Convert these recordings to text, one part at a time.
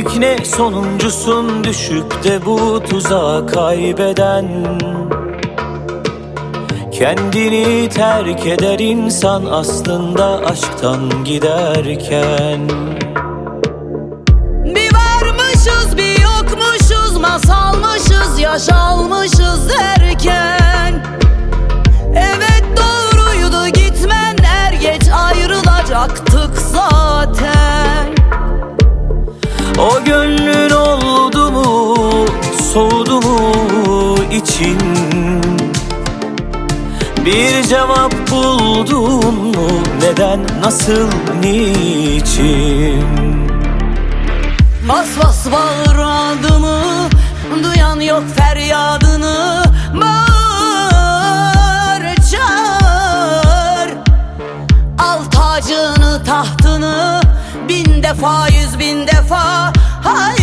İlk ne sonuncusun düşüp de bu tuzağa kaybeden. Kendini terk eder insan aslında aşktan giderken. Bir varmışız bir yokmuşuz Masalmışız yaşalmışız derken. Evet doğruydu gitmen Er geç ayrılacaktık zaten O gönlün oldu mu soğudu mu için? Bir cevap buldun mu neden nasıl niçin? Bas bas bağır adımı Duyan yok feryadını. Bağır çağır. Al tacını tahtını Bin defa yüz bin defa Hayır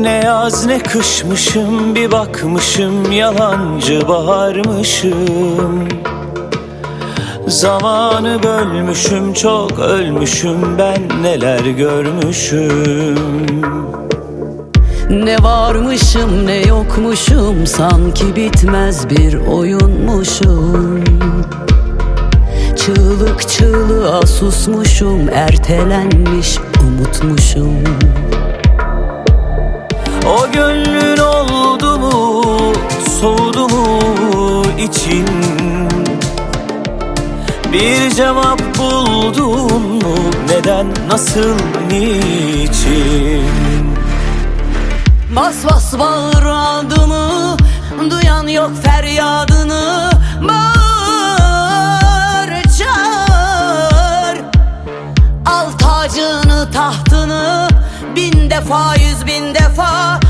Ne yaz ne kışmışım bir bakmışım yalancı baharmışım. Zamanı bölmüşüm çok ölmüşüm ben neler görmüşüm. Ne varmışım ne yokmuşum Sanki bitmez bir oyunmuşum. Çığlık çığlığa susmuşum Ertelenmiş umutmuşum Bir cevap buldun mu? Neden nasıl niçin? Bas bas bağır adımı Duyan yok feryadını. Bağır çağır. Al tacını tahtını Bin defa yüz bin defa